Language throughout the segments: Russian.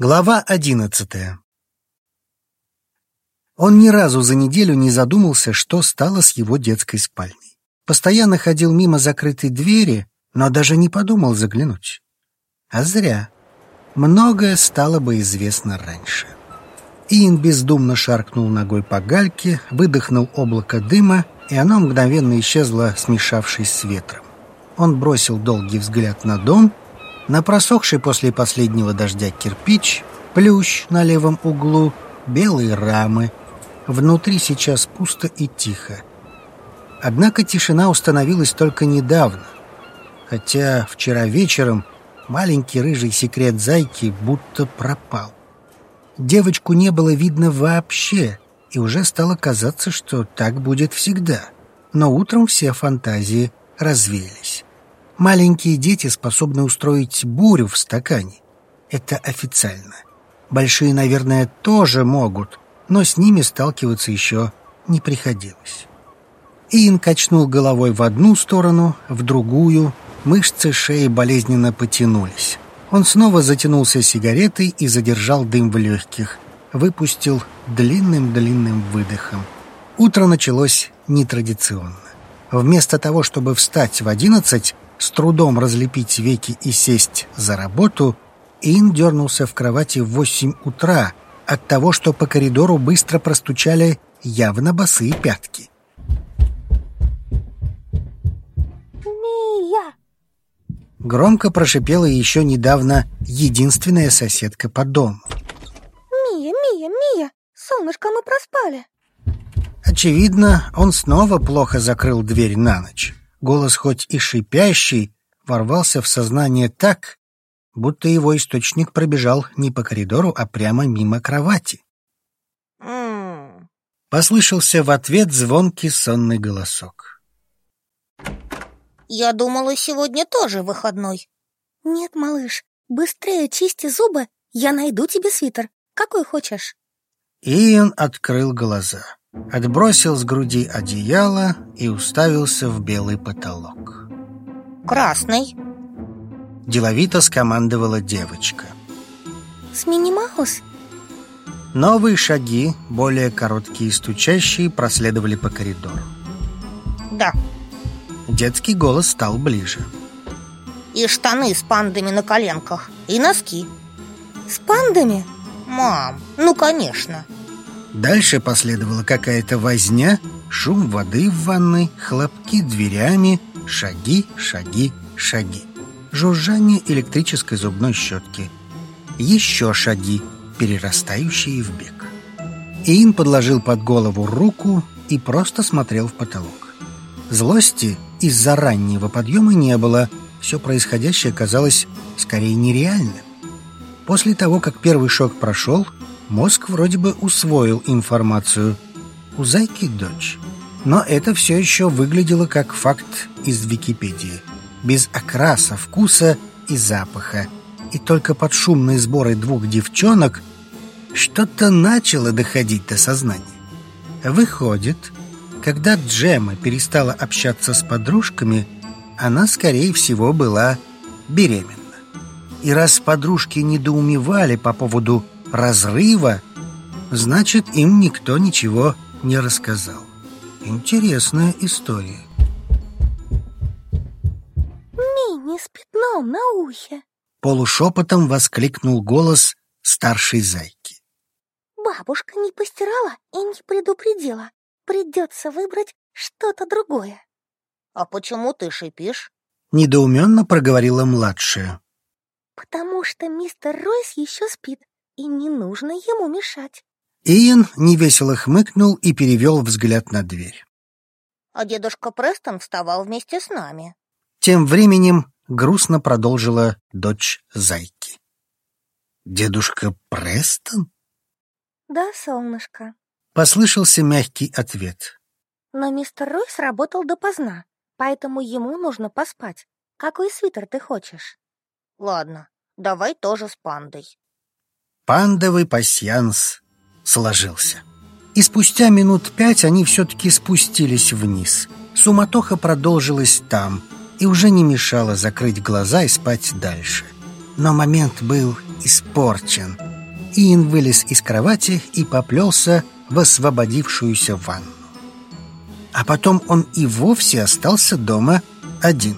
Глава одиннадцатая Он ни разу за неделю не задумался, что стало с его детской спальней. Постоянно ходил мимо закрытой двери, но даже не подумал заглянуть. А зря. Многое стало бы известно раньше. Иэн бездумно шаркнул ногой по гальке, выдохнул облако дыма, и оно мгновенно исчезло, смешавшись с ветром. Он бросил долгий взгляд на дом — на просохший после последнего дождя кирпич, плющ на левом углу, белые рамы. Внутри сейчас пусто и тихо. Однако тишина установилась только недавно. Хотя вчера вечером маленький рыжий секрет зайки будто пропал. Девочку не было видно вообще, и уже стало казаться, что так будет всегда. Но утром все фантазии развеялись. Маленькие дети способны устроить бурю в стакане. Это официально. Большие, наверное, тоже могут, но с ними сталкиваться еще не приходилось. Иэн качнул головой в одну сторону, в другую. Мышцы шеи болезненно потянулись. Он снова затянулся сигаретой и задержал дым в легких. Выпустил длинным-длинным выдохом. Утро началось нетрадиционно. Вместо того, чтобы встать в одиннадцать, с трудом разлепить веки и сесть за работу, Ин дернулся в кровати в восемь утра от того, что по коридору быстро простучали явно босые пятки. «Мия!» Громко прошипела еще недавно единственная соседка по дому. «Мия, Мия, Мия! Солнышко, мы проспали!» Очевидно, он снова плохо закрыл дверь на ночь. Голос хоть и шипящий, ворвался в сознание так, будто его источник пробежал не по коридору, а прямо мимо кровати. Послышался в ответ звонкий сонный голосок. Я думала, сегодня тоже выходной. Нет, малыш, быстрее чисти зубы, я найду тебе свитер. Какой хочешь? Иэн открыл глаза, отбросил с груди одеяло и уставился в белый потолок. Красный. Деловито скомандовала девочка. С Мини-Маус? Новые шаги, более короткие и стучащие, проследовали по коридору. Да. Детский голос стал ближе. И штаны с пандами на коленках. И носки. С пандами? Мам, ну конечно. Дальше последовала какая-то возня, шум воды в ванной, хлопки дверями, шаги, шаги, шаги. Жужжание электрической зубной щетки. Еще шаги, перерастающие в бег. Иин подложил под голову руку и просто смотрел в потолок. Злости из-за раннего подъема не было, все происходящее казалось скорее нереальным. После того, как первый шок прошел, мозг вроде бы усвоил информацию. У зайки дочь. Но это все еще выглядело как факт из Википедии. Без окраса, вкуса и запаха. И только под шумные сборы двух девчонок что-то начало доходить до сознания. Выходит, когда Джема перестала общаться с подружками, она, скорее всего, была беременна. И раз подружки недоумевали по поводу разрыва, значит, им никто ничего не рассказал. Интересная история. Мини с пятном на ухе. Полушепотом воскликнул голос старшей зайки. Бабушка не постирала и не предупредила. Придется выбрать что-то другое. А почему ты шипишь? Недоуменно проговорила младшая. Потому что мистер Ройс еще спит, и не нужно ему мешать. Иэн невесело хмыкнул и перевел взгляд на дверь. А дедушка Престон вставал вместе с нами. Тем временем грустно продолжила дочь зайки. «Дедушка Престон?» Да, солнышко. Послышался мягкий ответ. Но мистер Ройс работал допоздна, поэтому ему нужно поспать. Какой свитер ты хочешь? Ладно, давай тоже с пандой. Пандовый пасьянс сложился. И спустя минут пять они все-таки спустились вниз. Суматоха продолжилась там и уже не мешала закрыть глаза и спать дальше. Но момент был испорчен. Иэн вылез из кровати и поплелся в освободившуюся ванну. А потом он и вовсе остался дома один.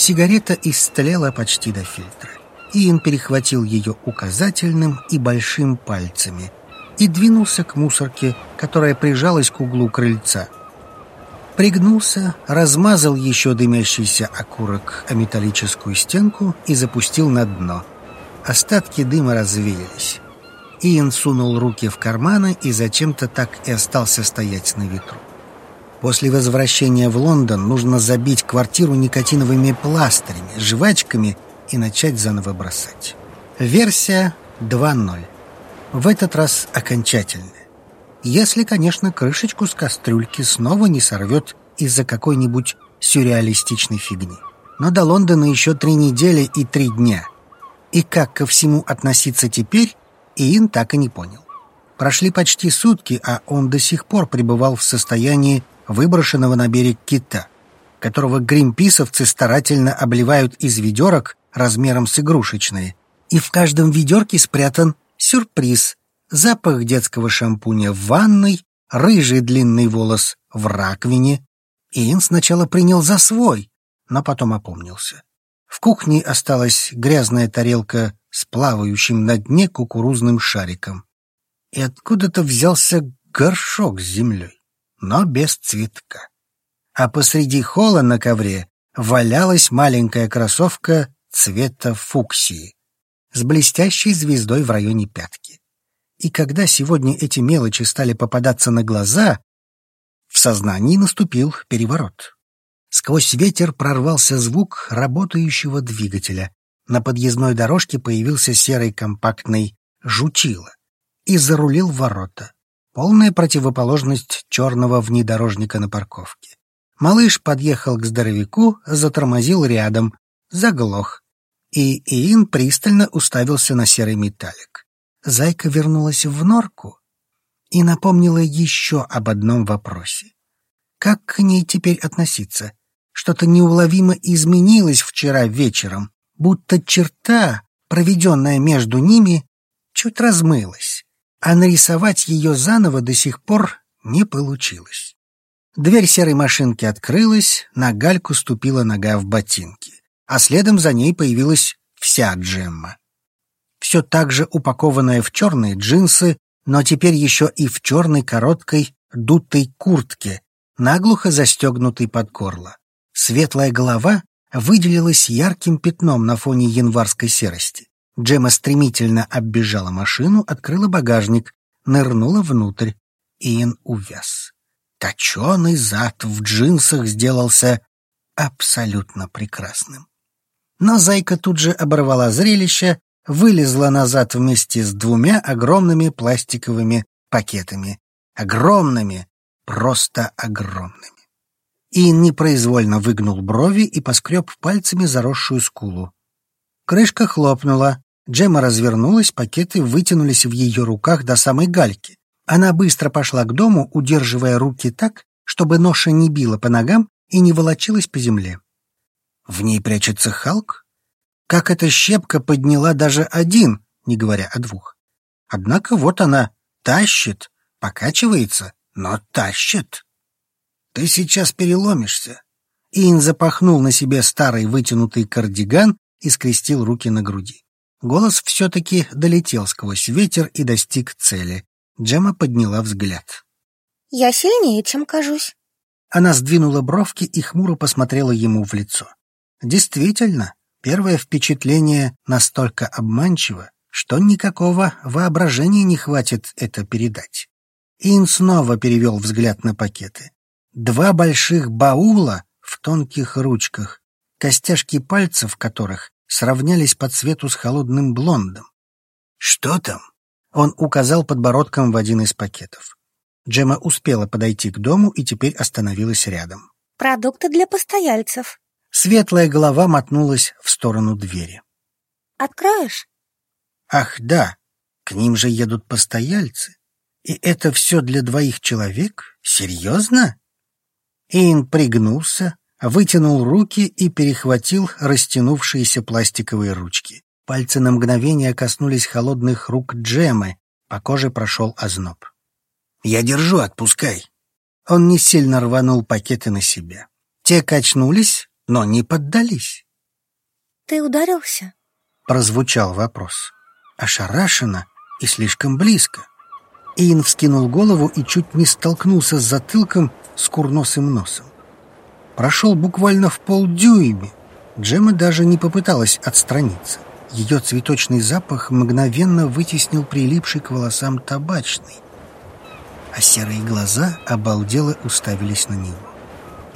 Сигарета истлела почти до фильтра. Иэн перехватил ее указательным и большим пальцами и двинулся к мусорке, которая прижалась к углу крыльца. Пригнулся, размазал еще дымящийся окурок о металлическую стенку и запустил на дно. Остатки дыма развеялись. Иэн сунул руки в карманы и зачем-то так и остался стоять на ветру. После возвращения в Лондон нужно забить квартиру никотиновыми пластырями, жвачками и начать заново бросать. Версия 2.0. В этот раз окончательная. Если, конечно, крышечку с кастрюльки снова не сорвет из-за какой-нибудь сюрреалистичной фигни. Но до Лондона еще три недели и три дня. И как ко всему относиться теперь, Иин так и не понял. Прошли почти сутки, а он до сих пор пребывал в состоянии выброшенного на берег кита, которого гримписовцы старательно обливают из ведерок размером с игрушечные. И в каждом ведерке спрятан сюрприз. Запах детского шампуня в ванной, рыжий длинный волос в раковине. Иэн сначала принял за свой, но потом опомнился. В кухне осталась грязная тарелка с плавающим на дне кукурузным шариком. И откуда-то взялся горшок с землей, но без цветка. А посреди холла на ковре валялась маленькая кроссовка цвета фуксии с блестящей звездой в районе пятки. И когда сегодня эти мелочи стали попадаться на глаза, в сознании наступил переворот. Сквозь ветер прорвался звук работающего двигателя. На подъездной дорожке появился серый компактный «жучило» и зарулил ворота. Полная противоположность черного внедорожника на парковке. Малыш подъехал к здоровяку, затормозил рядом, заглох. И Иин пристально уставился на серый металлик. Зайка вернулась в норку и напомнила еще об одном вопросе. Как к ней теперь относиться? Что-то неуловимо изменилось вчера вечером, будто черта, проведенная между ними, чуть размылась, а нарисовать ее заново до сих пор не получилось. Дверь серой машинки открылась, на гальку ступила нога в ботинки а следом за ней появилась вся Джемма. Все так же упакованная в черные джинсы, но теперь еще и в черной короткой дутой куртке, наглухо застегнутой под горло. Светлая голова выделилась ярким пятном на фоне январской серости. Джема стремительно оббежала машину, открыла багажник, нырнула внутрь. Иэн увяз. Точеный зад в джинсах сделался абсолютно прекрасным. Но зайка тут же оборвала зрелище, вылезла назад вместе с двумя огромными пластиковыми пакетами. Огромными, просто огромными. И непроизвольно выгнул брови и поскреб пальцами заросшую скулу. Крышка хлопнула, Джема развернулась, пакеты вытянулись в ее руках до самой гальки. Она быстро пошла к дому, удерживая руки так, чтобы ноша не била по ногам и не волочилась по земле. В ней прячется Халк? Как эта щепка подняла даже один, не говоря о двух. Однако вот она тащит, покачивается, но тащит. Ты сейчас переломишься. Ин запахнул на себе старый вытянутый кардиган и скрестил руки на груди. Голос все-таки долетел сквозь ветер и достиг цели. Джема подняла взгляд. «Я сильнее, чем кажусь». Она сдвинула бровки и хмуро посмотрела ему в лицо. Действительно, первое впечатление настолько обманчиво, что никакого воображения не хватит это передать. Ин снова перевел взгляд на пакеты. Два больших баула в тонких ручках, костяшки пальцев которых сравнялись по цвету с холодным блондом. «Что там?» Он указал подбородком в один из пакетов. Джема успела подойти к дому и теперь остановилась рядом. «Продукты для постояльцев», Светлая голова мотнулась в сторону двери. «Откроешь?» «Ах, да, к ним же едут постояльцы. И это все для двоих человек? Серьезно?» Иэн пригнулся, вытянул руки и перехватил растянувшиеся пластиковые ручки. Пальцы на мгновение коснулись холодных рук Джемы, по коже прошел озноб. «Я держу, отпускай!» Он не сильно рванул пакеты на себя. Те качнулись, но не поддались. «Ты ударился?» — прозвучал вопрос. Ошарашенно и слишком близко. Иэн вскинул голову и чуть не столкнулся с затылком с курносым носом. Прошел буквально в полдюйме. Джема даже не попыталась отстраниться. Ее цветочный запах мгновенно вытеснил прилипший к волосам табачный. А серые глаза обалдело уставились на него.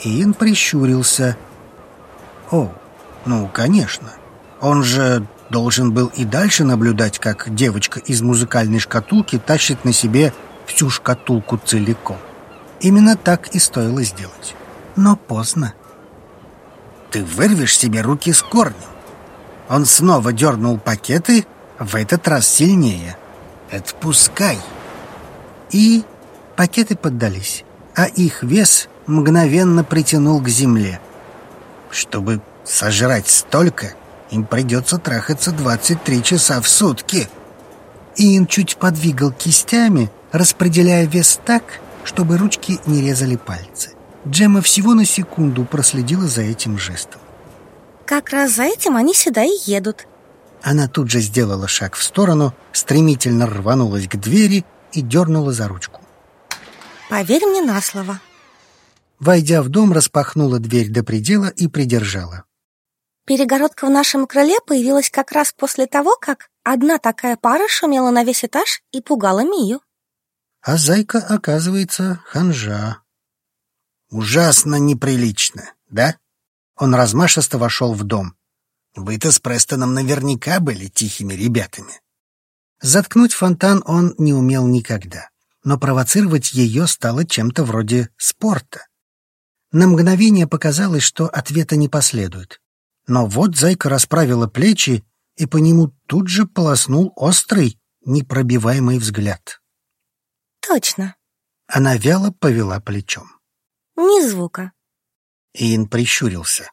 Иэн прищурился. «О, ну, конечно. Он же должен был и дальше наблюдать, как девочка из музыкальной шкатулки тащит на себе всю шкатулку целиком. Именно так и стоило сделать. Но поздно. Ты вырвешь себе руки с корнем. Он снова дернул пакеты, в этот раз сильнее. Отпускай. И пакеты поддались, а их вес мгновенно притянул к земле. Чтобы сожрать столько, им придется трахаться 23 часа в сутки. Иэн чуть подвигал кистями, распределяя вес так, чтобы ручки не резали пальцы. Джема всего на секунду проследила за этим жестом. Как раз за этим они сюда и едут. Она тут же сделала шаг в сторону, стремительно рванулась к двери и дернула за ручку. Поверь мне на слово. Войдя в дом, распахнула дверь до предела и придержала. Перегородка в нашем крыле появилась как раз после того, как одна такая пара шумела на весь этаж и пугала Мию. А зайка, оказывается, ханжа. Ужасно неприлично, да? Он размашисто вошел в дом. Вы-то с Престоном наверняка были тихими ребятами. Заткнуть фонтан он не умел никогда, но провоцировать ее стало чем-то вроде спорта. На мгновение показалось, что ответа не последует. Но вот зайка расправила плечи, и по нему тут же полоснул острый, непробиваемый взгляд. Точно. Она вяло повела плечом. Ни звука. Иэн прищурился.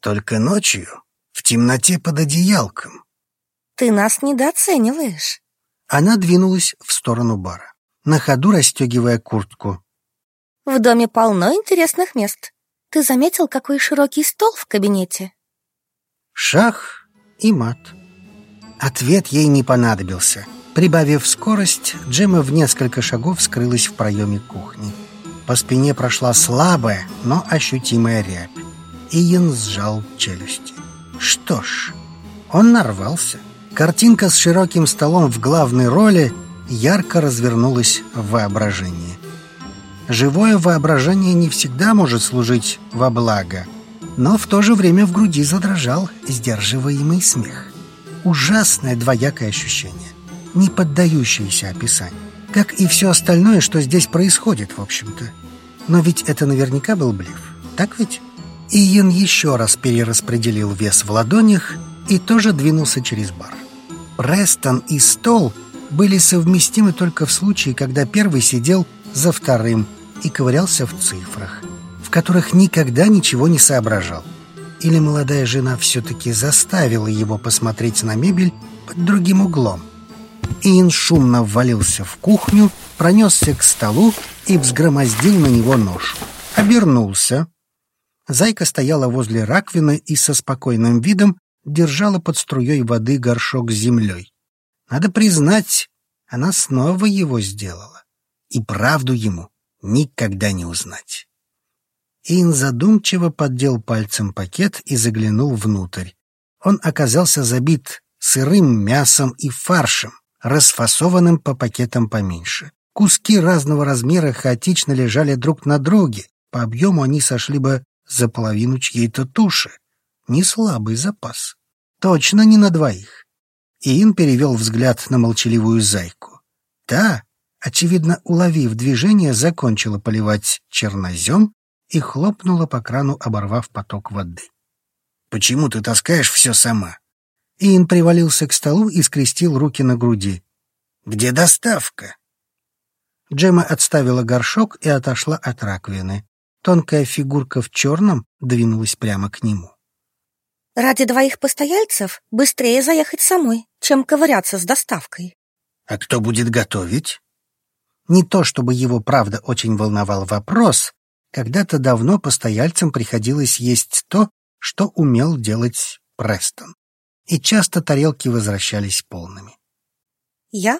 Только ночью, в темноте под одеялком. Ты нас недооцениваешь. Она двинулась в сторону бара, на ходу расстегивая куртку. В доме полно интересных мест. Ты заметил, какой широкий стол в кабинете? Шах и мат. Ответ ей не понадобился. Прибавив скорость, Джема в несколько шагов скрылась в проеме кухни. По спине прошла слабая, но ощутимая рябь. Иен сжал челюсти. Что ж, он нарвался. Картинка с широким столом в главной роли ярко развернулась в воображении. Живое воображение не всегда может служить во благо – но в то же время в груди задрожал сдерживаемый смех. Ужасное двоякое ощущение, не поддающееся описанию. Как и все остальное, что здесь происходит, в общем-то. Но ведь это наверняка был блеф, так ведь? Иен еще раз перераспределил вес в ладонях и тоже двинулся через бар. Престон и стол были совместимы только в случае, когда первый сидел за вторым и ковырялся в цифрах – в которых никогда ничего не соображал. Или молодая жена все-таки заставила его посмотреть на мебель под другим углом. Иэн шумно ввалился в кухню, пронесся к столу и взгромоздил на него нож. Обернулся. Зайка стояла возле раковины и со спокойным видом держала под струей воды горшок с землей. Надо признать, она снова его сделала. И правду ему никогда не узнать. Ин задумчиво поддел пальцем пакет и заглянул внутрь. Он оказался забит сырым мясом и фаршем, расфасованным по пакетам поменьше. Куски разного размера хаотично лежали друг на друге. По объему они сошли бы за половину чьей-то туши. Не слабый запас. Точно не на двоих. Иин перевел взгляд на молчаливую зайку. Та, очевидно, уловив движение, закончила поливать чернозем и хлопнула по крану, оборвав поток воды. «Почему ты таскаешь все сама?» Иэн привалился к столу и скрестил руки на груди. «Где доставка?» Джема отставила горшок и отошла от раковины. Тонкая фигурка в черном двинулась прямо к нему. Ради двоих постояльцев быстрее заехать самой, чем ковыряться с доставкой. А кто будет готовить? Не то чтобы его, правда, очень волновал вопрос. Когда-то давно постояльцам приходилось есть то, что умел делать Престон. И часто тарелки возвращались полными. Я?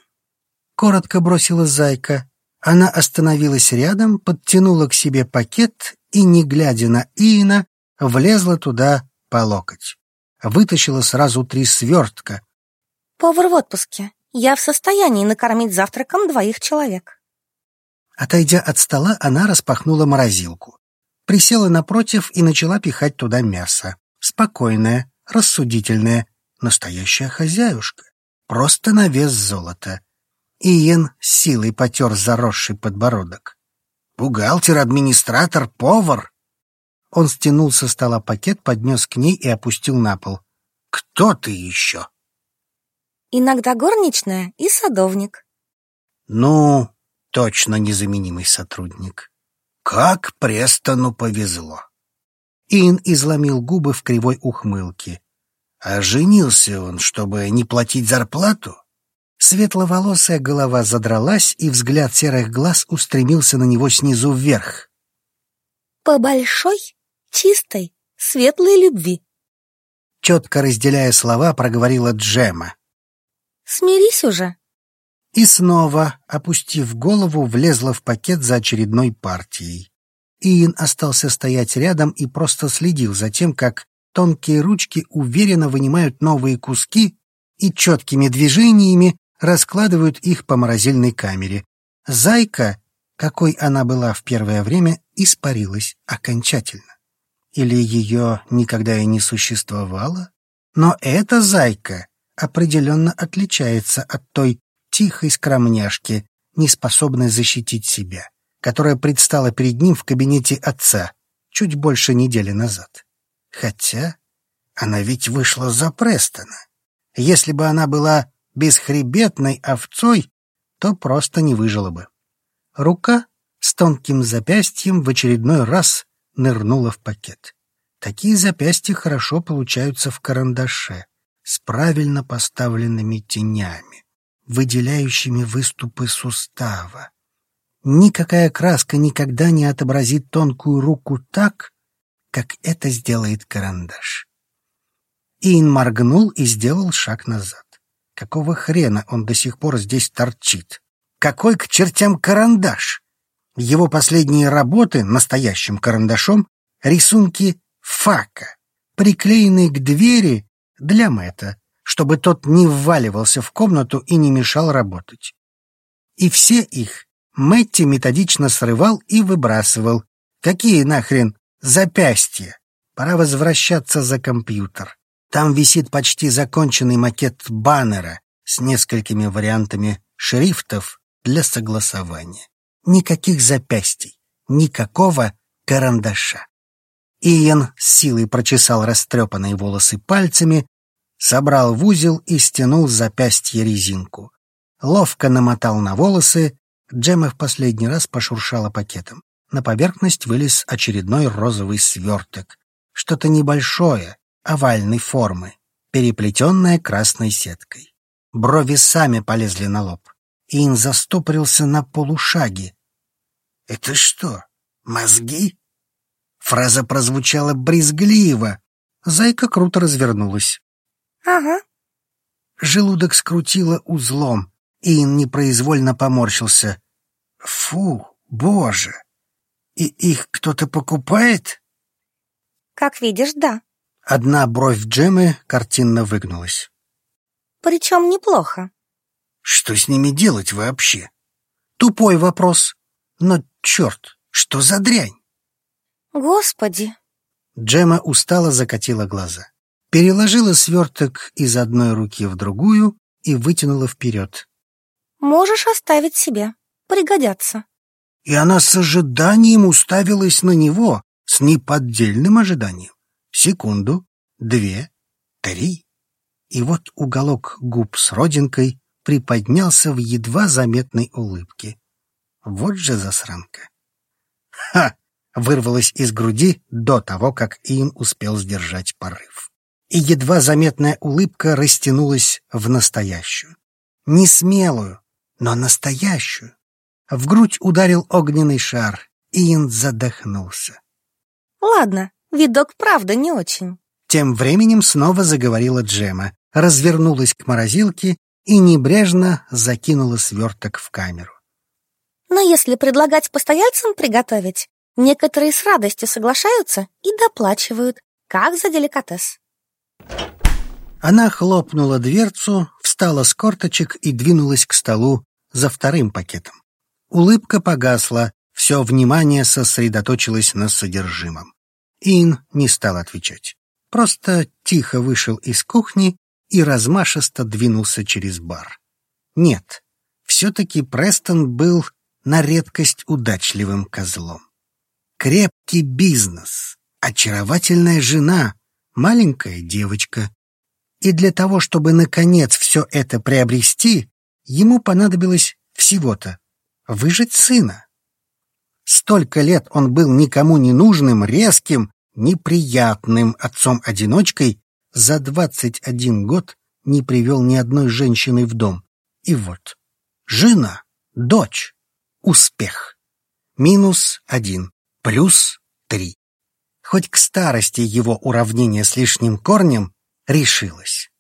Коротко бросила зайка. Она остановилась рядом, подтянула к себе пакет и, не глядя на Иена, влезла туда по локоть. Вытащила сразу три свертка. Повар в отпуске. Я в состоянии накормить завтраком двоих человек. Отойдя от стола, она распахнула морозилку. Присела напротив и начала пихать туда мясо. Спокойная, рассудительная, настоящая хозяюшка. Просто на вес золота. Иен силой потер заросший подбородок. «Бухгалтер, администратор, повар!» Он стянул со стола пакет, поднес к ней и опустил на пол. «Кто ты еще?» Иногда горничная и садовник. Ну, точно незаменимый сотрудник. Как Престону повезло. Ин изломил губы в кривой ухмылке. А женился он, чтобы не платить зарплату? Светловолосая голова задралась, и взгляд серых глаз устремился на него снизу вверх. По большой, чистой, светлой любви. Четко разделяя слова, проговорила Джема. Смирись уже. И снова, опустив голову, влезла в пакет за очередной партией. Иин остался стоять рядом и просто следил за тем, как тонкие ручки уверенно вынимают новые куски и четкими движениями раскладывают их по морозильной камере. Зайка, какой она была в первое время, испарилась окончательно. Или ее никогда и не существовало? Но эта зайка определенно отличается от той тихой скромняшки, неспособной защитить себя, которая предстала перед ним в кабинете отца чуть больше недели назад. Хотя она ведь вышла за Престона. Если бы она была бесхребетной овцой, то просто не выжила бы. Рука с тонким запястьем в очередной раз нырнула в пакет. Такие запястья хорошо получаются в карандаше с правильно поставленными тенями, выделяющими выступы сустава. Никакая краска никогда не отобразит тонкую руку так, как это сделает карандаш. Ин моргнул и сделал шаг назад. Какого хрена он до сих пор здесь торчит? Какой к чертям карандаш? Его последние работы настоящим карандашом — рисунки фака, приклеенные к двери для Мэтта, чтобы тот не вваливался в комнату и не мешал работать. И все их Мэтти методично срывал и выбрасывал. Какие нахрен запястья? Пора возвращаться за компьютер. Там висит почти законченный макет баннера с несколькими вариантами шрифтов для согласования. Никаких запястий, никакого карандаша. Иен с силой прочесал растрепанные волосы пальцами, собрал в узел и стянул с запястья резинку. Ловко намотал на волосы, Джема в последний раз пошуршала пакетом. На поверхность вылез очередной розовый сверток. Что-то небольшое, овальной формы, переплетенное красной сеткой. Брови сами полезли на лоб. Ин застопорился на полушаге. «Это что, мозги?» Фраза прозвучала брезгливо. Зайка круто развернулась. Ага. Желудок скрутило узлом. Ин непроизвольно поморщился. «Фу, боже! И их кто-то покупает?» Как видишь, да. Одна бровь Джемы картинно выгнулась. Причем неплохо. Что с ними делать вообще? Тупой вопрос. Но черт, что за дрянь? Господи. Джема устало закатила глаза. Переложила сверток из одной руки в другую и вытянула вперед. Можешь оставить себе. Пригодятся. И она с ожиданием уставилась на него, с неподдельным ожиданием. Секунду, две, три. И вот уголок губ с родинкой приподнялся в едва заметной улыбке. Вот же засранка. Ха! вырвалось из груди до того, как Иэн успел сдержать порыв. И едва заметная улыбка растянулась в настоящую. Не смелую, но настоящую. В грудь ударил огненный шар. Иэн задохнулся. Ладно, видок правда не очень. Тем временем снова заговорила Джема, развернулась к морозилке и небрежно закинула сверток в камеру. Но если предлагать постояльцам приготовить, некоторые с радостью соглашаются и доплачивают, как за деликатес. Она хлопнула дверцу, встала с корточек и двинулась к столу за вторым пакетом. Улыбка погасла, все внимание сосредоточилось на содержимом. Ин не стал отвечать. Просто тихо вышел из кухни и размашисто двинулся через бар. Нет, все-таки Престон был на редкость удачливым козлом. Крепкий бизнес, очаровательная жена, маленькая девочка. И для того, чтобы наконец все это приобрести, ему понадобилось всего-то выжить сына. Столько лет он был никому не нужным, резким, неприятным отцом-одиночкой, за двадцать один год не привел ни одной женщины в дом. И вот, жена, дочь, успех. Минус один, плюс три. Хоть к старости его уравнение с лишним корнем решилось.